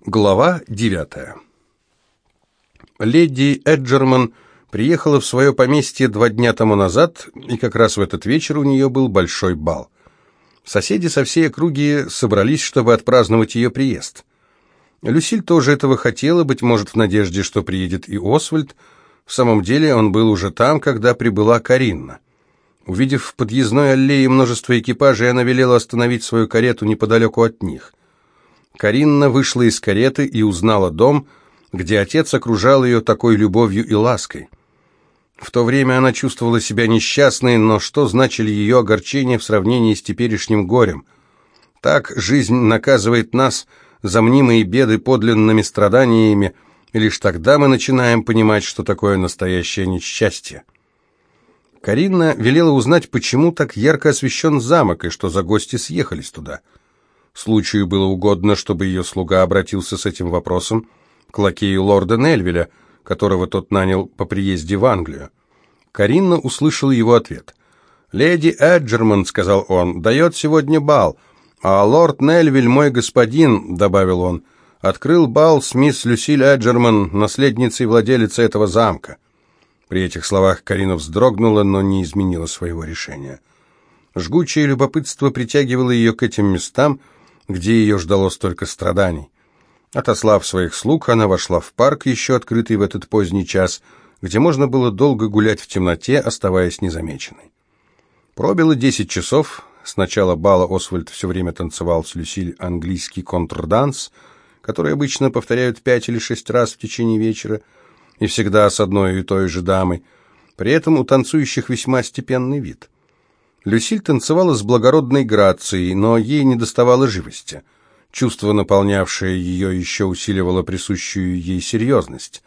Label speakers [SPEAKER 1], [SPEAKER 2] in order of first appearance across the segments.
[SPEAKER 1] Глава девятая. Леди Эджерман приехала в свое поместье два дня тому назад, и как раз в этот вечер у нее был большой бал. Соседи со всей округи собрались, чтобы отпраздновать ее приезд. Люсиль тоже этого хотела, быть может, в надежде, что приедет и Освальд. В самом деле он был уже там, когда прибыла Каринна. Увидев в подъездной аллее множество экипажей, она велела остановить свою карету неподалеку от них – Каринна вышла из кареты и узнала дом, где отец окружал ее такой любовью и лаской. В то время она чувствовала себя несчастной, но что значили ее огорчения в сравнении с теперешним горем? Так жизнь наказывает нас за мнимые беды подлинными страданиями, и лишь тогда мы начинаем понимать, что такое настоящее несчастье. Каринна велела узнать, почему так ярко освещен замок, и что за гости съехались туда – Случаю было угодно, чтобы ее слуга обратился с этим вопросом к лакею лорда Нельвеля, которого тот нанял по приезде в Англию. Каринна услышала его ответ. «Леди Эджерман», — сказал он, — «дает сегодня бал, а лорд Нельвиль, мой господин», — добавил он, — «открыл бал с мисс Люсиль Эджерман, наследницей владелицы этого замка». При этих словах Карина вздрогнула, но не изменила своего решения. Жгучее любопытство притягивало ее к этим местам — где ее ждало столько страданий. Отослав своих слуг, она вошла в парк, еще открытый в этот поздний час, где можно было долго гулять в темноте, оставаясь незамеченной. Пробило десять часов. С начала бала Освальд все время танцевал с Люсиль английский контрданс, который обычно повторяют пять или шесть раз в течение вечера, и всегда с одной и той же дамой. При этом у танцующих весьма степенный вид. Люсиль танцевала с благородной грацией, но ей не доставало живости. Чувство, наполнявшее ее, еще усиливало присущую ей серьезность.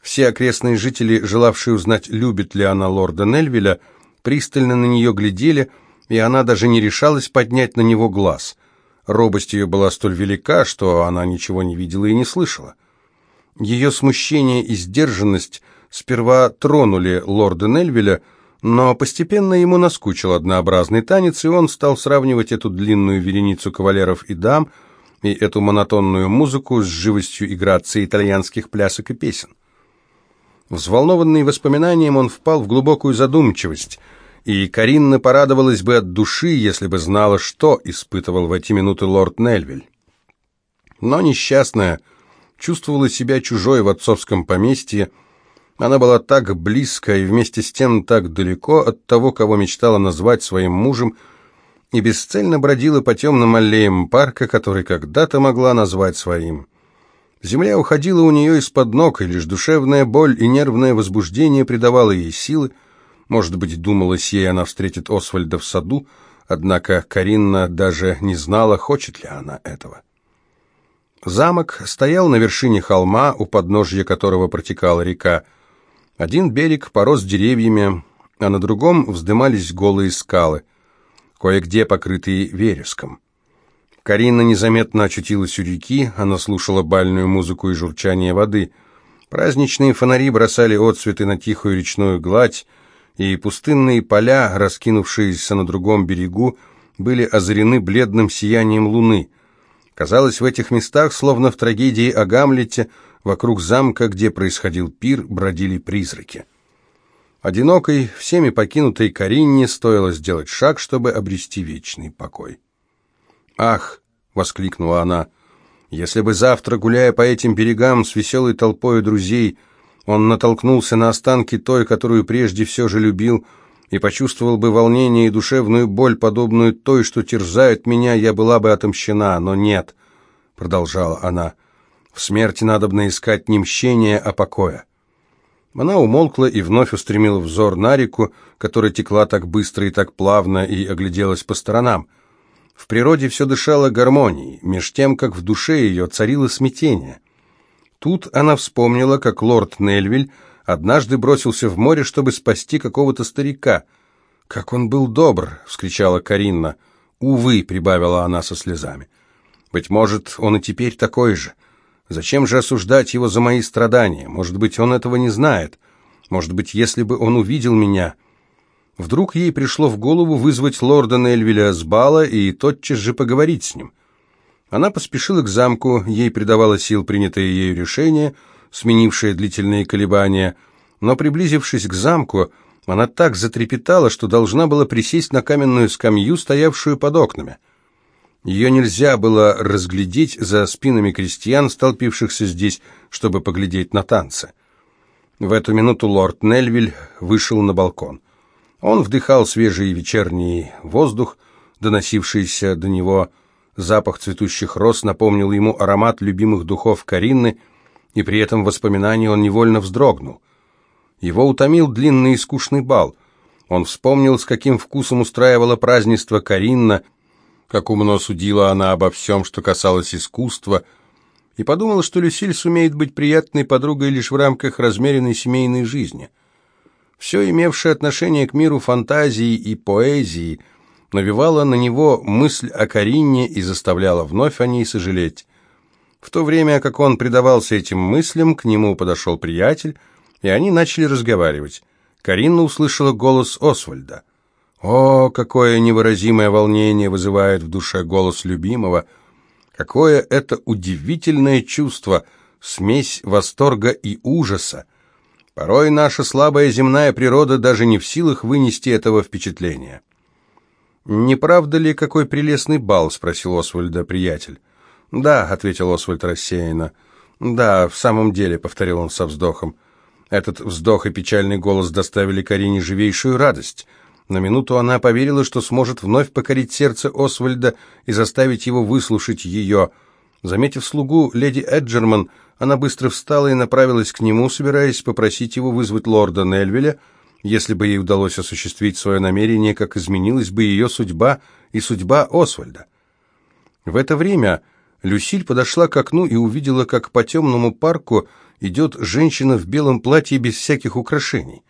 [SPEAKER 1] Все окрестные жители, желавшие узнать, любит ли она лорда Нельвиля, пристально на нее глядели, и она даже не решалась поднять на него глаз. Робость ее была столь велика, что она ничего не видела и не слышала. Ее смущение и сдержанность сперва тронули лорда Нельвиля, но постепенно ему наскучил однообразный танец, и он стал сравнивать эту длинную вереницу кавалеров и дам и эту монотонную музыку с живостью и грацией итальянских плясок и песен. Взволнованный воспоминанием, он впал в глубокую задумчивость, и Каринна порадовалась бы от души, если бы знала, что испытывал в эти минуты лорд Нельвиль. Но несчастная чувствовала себя чужой в отцовском поместье, она была так близко и вместе с тем так далеко от того, кого мечтала назвать своим мужем, и бесцельно бродила по темным аллеям парка, который когда-то могла назвать своим. Земля уходила у нее из-под ног, и лишь душевная боль и нервное возбуждение придавало ей силы. Может быть, думалось ей, она встретит Освальда в саду, однако Каринна даже не знала, хочет ли она этого. Замок стоял на вершине холма, у подножья которого протекала река, один берег порос деревьями, а на другом вздымались голые скалы, кое-где покрытые вереском. Карина незаметно очутилась у реки, она слушала бальную музыку и журчание воды. Праздничные фонари бросали отцветы на тихую речную гладь, и пустынные поля, раскинувшиеся на другом берегу, были озарены бледным сиянием луны. Казалось, в этих местах, словно в трагедии о Гамлете, Вокруг замка, где происходил пир, бродили призраки. Одинокой, всеми покинутой Каринне стоило сделать шаг, чтобы обрести вечный покой. «Ах!» — воскликнула она. «Если бы завтра, гуляя по этим берегам с веселой толпой друзей, он натолкнулся на останки той, которую прежде все же любил, и почувствовал бы волнение и душевную боль, подобную той, что терзает меня, я была бы отомщена, но нет», — продолжала она, — в смерти надобно искать не мщения, а покоя. Она умолкла и вновь устремила взор на реку, которая текла так быстро и так плавно, и огляделась по сторонам. В природе все дышало гармонией, меж тем, как в душе ее царило смятение. Тут она вспомнила, как лорд Нельвиль однажды бросился в море, чтобы спасти какого-то старика. «Как он был добр!» — вскричала Каринна. «Увы!» — прибавила она со слезами. «Быть может, он и теперь такой же. Зачем же осуждать его за мои страдания? Может быть, он этого не знает. Может быть, если бы он увидел меня... Вдруг ей пришло в голову вызвать лорда Нельвиля с бала и тотчас же поговорить с ним. Она поспешила к замку, ей придавало сил принятое ею решение, сменившее длительные колебания, но, приблизившись к замку, она так затрепетала, что должна была присесть на каменную скамью, стоявшую под окнами. Ее нельзя было разглядеть за спинами крестьян, столпившихся здесь, чтобы поглядеть на танцы. В эту минуту лорд Нельвиль вышел на балкон. Он вдыхал свежий вечерний воздух, доносившийся до него. Запах цветущих роз напомнил ему аромат любимых духов Каринны, и при этом воспоминании он невольно вздрогнул. Его утомил длинный и скучный бал. Он вспомнил, с каким вкусом устраивала празднество Каринна, как умно судила она обо всем, что касалось искусства, и подумал, что Люсиль сумеет быть приятной подругой лишь в рамках размеренной семейной жизни. Все имевшее отношение к миру фантазии и поэзии навевало на него мысль о Каринне и заставляло вновь о ней сожалеть. В то время, как он предавался этим мыслям, к нему подошел приятель, и они начали разговаривать. Каринна услышала голос Освальда. О, какое невыразимое волнение вызывает в душе голос любимого! Какое это удивительное чувство, смесь восторга и ужаса! Порой наша слабая земная природа даже не в силах вынести этого впечатления. «Не правда ли, какой прелестный бал?» — спросил Освальда приятель. «Да», — ответил Освальд рассеянно. «Да, в самом деле», — повторил он со вздохом. Этот вздох и печальный голос доставили Карине живейшую радость — на минуту она поверила, что сможет вновь покорить сердце Освальда и заставить его выслушать ее. Заметив слугу леди Эджерман, она быстро встала и направилась к нему, собираясь попросить его вызвать лорда Нельвеля. Если бы ей удалось осуществить свое намерение, как изменилась бы ее судьба и судьба Освальда. В это время Люсиль подошла к окну и увидела, как по темному парку идет женщина в белом платье без всяких украшений.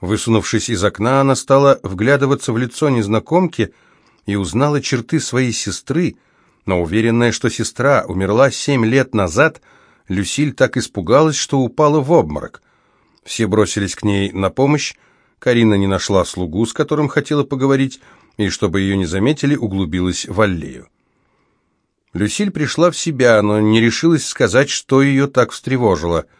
[SPEAKER 1] Высунувшись из окна, она стала вглядываться в лицо незнакомки и узнала черты своей сестры, но уверенная, что сестра умерла семь лет назад, Люсиль так испугалась, что упала в обморок. Все бросились к ней на помощь, Карина не нашла слугу, с которым хотела поговорить, и, чтобы ее не заметили, углубилась в аллею. Люсиль пришла в себя, но не решилась сказать, что ее так встревожило –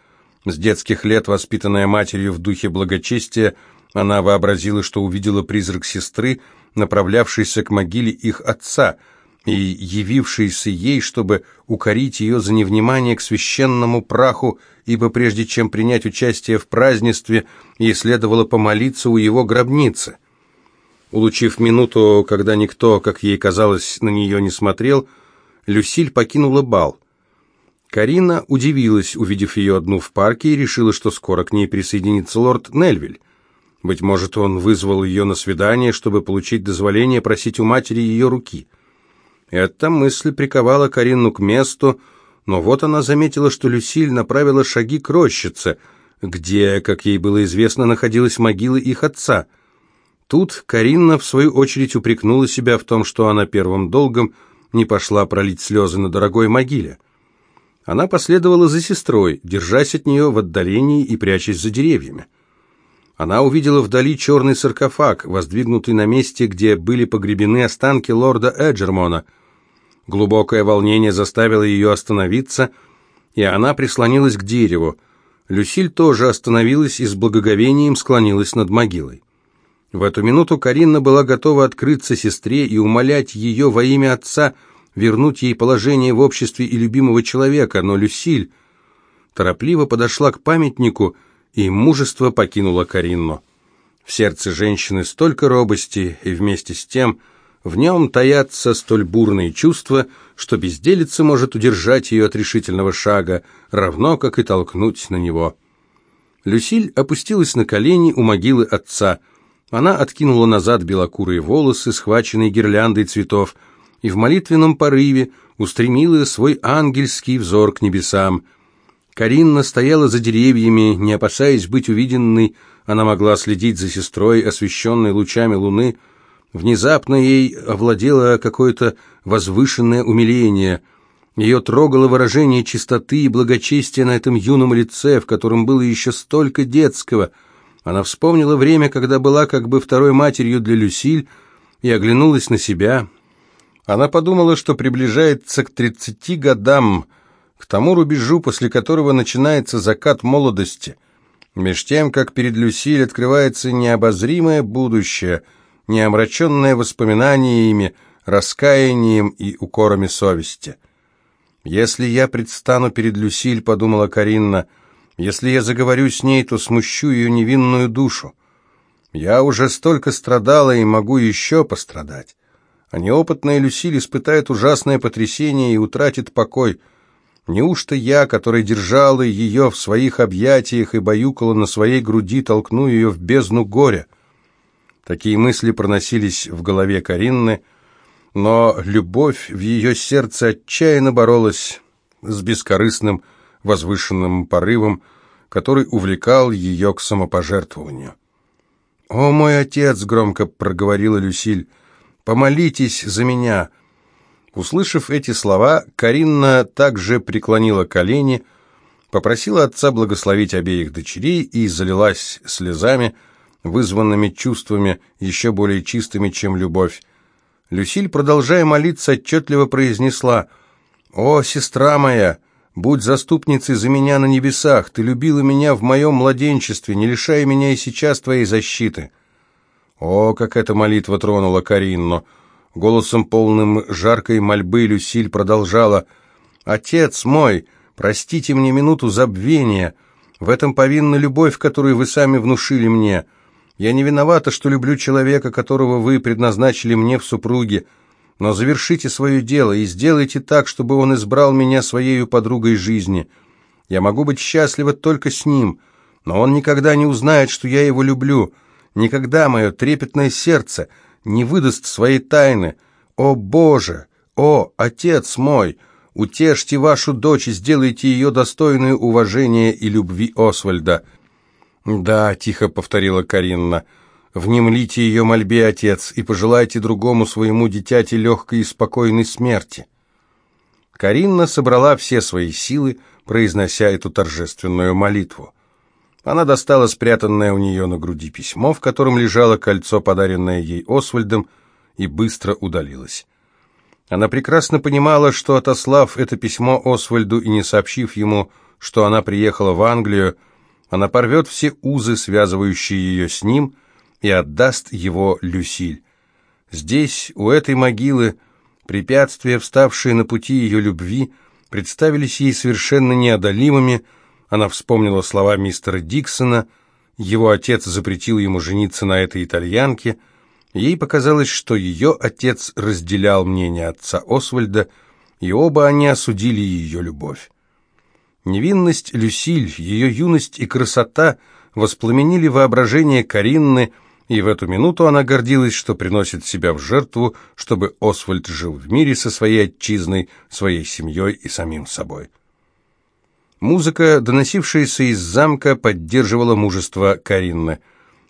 [SPEAKER 1] с детских лет, воспитанная матерью в духе благочестия, она вообразила, что увидела призрак сестры, направлявшийся к могиле их отца, и явившийся ей, чтобы укорить ее за невнимание к священному праху, ибо прежде чем принять участие в празднестве, ей следовало помолиться у его гробницы. Улучив минуту, когда никто, как ей казалось, на нее не смотрел, Люсиль покинула бал. Карина удивилась, увидев ее одну в парке, и решила, что скоро к ней присоединится лорд Нельвиль. Быть может, он вызвал ее на свидание, чтобы получить дозволение просить у матери ее руки. Эта мысль приковала Карину к месту, но вот она заметила, что Люсиль направила шаги к рощице, где, как ей было известно, находилась могила их отца. Тут Карина, в свою очередь, упрекнула себя в том, что она первым долгом не пошла пролить слезы на дорогой могиле. Она последовала за сестрой, держась от нее в отдалении и прячась за деревьями. Она увидела вдали черный саркофаг, воздвигнутый на месте, где были погребены останки лорда Эджермона. Глубокое волнение заставило ее остановиться, и она прислонилась к дереву. Люсиль тоже остановилась и с благоговением склонилась над могилой. В эту минуту Каринна была готова открыться сестре и умолять ее во имя отца – вернуть ей положение в обществе и любимого человека, но Люсиль торопливо подошла к памятнику, и мужество покинуло Каринну. В сердце женщины столько робости, и вместе с тем в нем таятся столь бурные чувства, что безделица может удержать ее от решительного шага, равно как и толкнуть на него. Люсиль опустилась на колени у могилы отца. Она откинула назад белокурые волосы, схваченные гирляндой цветов, и в молитвенном порыве устремила свой ангельский взор к небесам. Каринна стояла за деревьями, не опасаясь быть увиденной, она могла следить за сестрой, освещенной лучами луны. Внезапно ей овладело какое-то возвышенное умиление. Ее трогало выражение чистоты и благочестия на этом юном лице, в котором было еще столько детского. Она вспомнила время, когда была как бы второй матерью для Люсиль, и оглянулась на себя, Она подумала, что приближается к тридцати годам, к тому рубежу, после которого начинается закат молодости. Меж тем, как перед Люсиль открывается необозримое будущее, не омраченное воспоминаниями, раскаянием и укорами совести. «Если я предстану перед Люсиль», — подумала Каринна, — «если я заговорю с ней, то смущу ее невинную душу. Я уже столько страдала и могу еще пострадать. А неопытная Люсиль испытает ужасное потрясение и утратит покой. Неужто я, который держала ее в своих объятиях и баюкала на своей груди, толкну ее в бездну горя?» Такие мысли проносились в голове Каринны, — но любовь в ее сердце отчаянно боролась с бескорыстным, возвышенным порывом, который увлекал ее к самопожертвованию. «О, мой отец!» — громко проговорила Люсиль. «Помолитесь за меня!» Услышав эти слова, Каринна также преклонила колени, попросила отца благословить обеих дочерей и залилась слезами, вызванными чувствами еще более чистыми, чем любовь. Люсиль, продолжая молиться, отчетливо произнесла «О, сестра моя, будь заступницей за меня на небесах, ты любила меня в моем младенчестве, не лишай меня и сейчас твоей защиты». О, как эта молитва тронула Каринну! Голосом полным жаркой мольбы Люсиль продолжала «Отец мой, простите мне минуту забвения, в этом повинна любовь, которую вы сами внушили мне». Я не виновата, что люблю человека, которого вы предназначили мне в супруге, но завершите свое дело и сделайте так, чтобы он избрал меня своей подругой жизни. Я могу быть счастлива только с ним, но он никогда не узнает, что я его люблю, никогда мое трепетное сердце не выдаст своей тайны. О, Боже! О, Отец мой! Утешьте вашу дочь и сделайте ее достойной уважения и любви Освальда». «Да», — тихо повторила Каринна, — «внемлите ее мольбе, отец, и пожелайте другому своему дитяти легкой и спокойной смерти». Каринна собрала все свои силы, произнося эту торжественную молитву. Она достала спрятанное у нее на груди письмо, в котором лежало кольцо, подаренное ей Освальдом, и быстро удалилась. Она прекрасно понимала, что, отослав это письмо Освальду и не сообщив ему, что она приехала в Англию, она порвет все узы, связывающие ее с ним, и отдаст его Люсиль. Здесь, у этой могилы, препятствия, вставшие на пути ее любви, представились ей совершенно неодолимыми. Она вспомнила слова мистера Диксона, его отец запретил ему жениться на этой итальянке. Ей показалось, что ее отец разделял мнение отца Освальда, и оба они осудили ее любовь. Невинность Люсиль, ее юность и красота воспламенили воображение Каринны, и в эту минуту она гордилась, что приносит себя в жертву, чтобы Освальд жил в мире со своей отчизной, своей семьей и самим собой. Музыка, доносившаяся из замка, поддерживала мужество Каринны.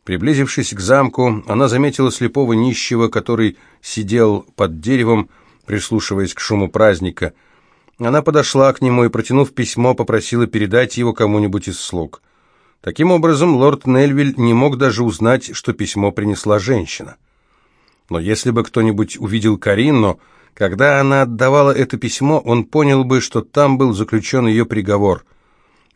[SPEAKER 1] Приблизившись к замку, она заметила слепого нищего, который сидел под деревом, прислушиваясь к шуму праздника – она подошла к нему и, протянув письмо, попросила передать его кому-нибудь из слуг. Таким образом, лорд Нельвиль не мог даже узнать, что письмо принесла женщина. Но если бы кто-нибудь увидел Каринну, когда она отдавала это письмо, он понял бы, что там был заключен ее приговор.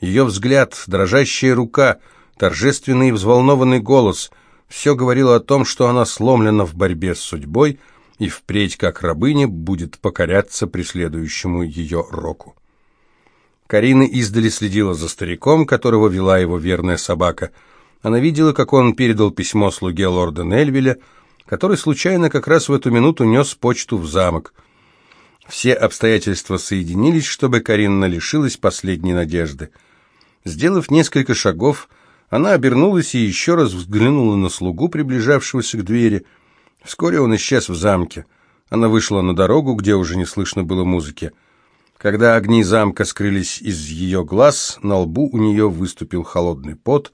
[SPEAKER 1] Ее взгляд, дрожащая рука, торжественный и взволнованный голос – все говорило о том, что она сломлена в борьбе с судьбой – и впредь, как рабыня, будет покоряться преследующему ее року. Карина издали следила за стариком, которого вела его верная собака. Она видела, как он передал письмо слуге лорда Нельвиля, который случайно как раз в эту минуту нес почту в замок. Все обстоятельства соединились, чтобы Карина лишилась последней надежды. Сделав несколько шагов, она обернулась и еще раз взглянула на слугу, приближавшегося к двери – Вскоре он исчез в замке. Она вышла на дорогу, где уже не слышно было музыки. Когда огни замка скрылись из ее глаз, на лбу у нее выступил холодный пот,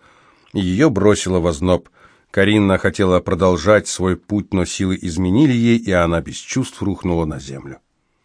[SPEAKER 1] и ее бросило в озноб. Каринна хотела продолжать свой путь, но силы изменили ей, и она без чувств рухнула на землю.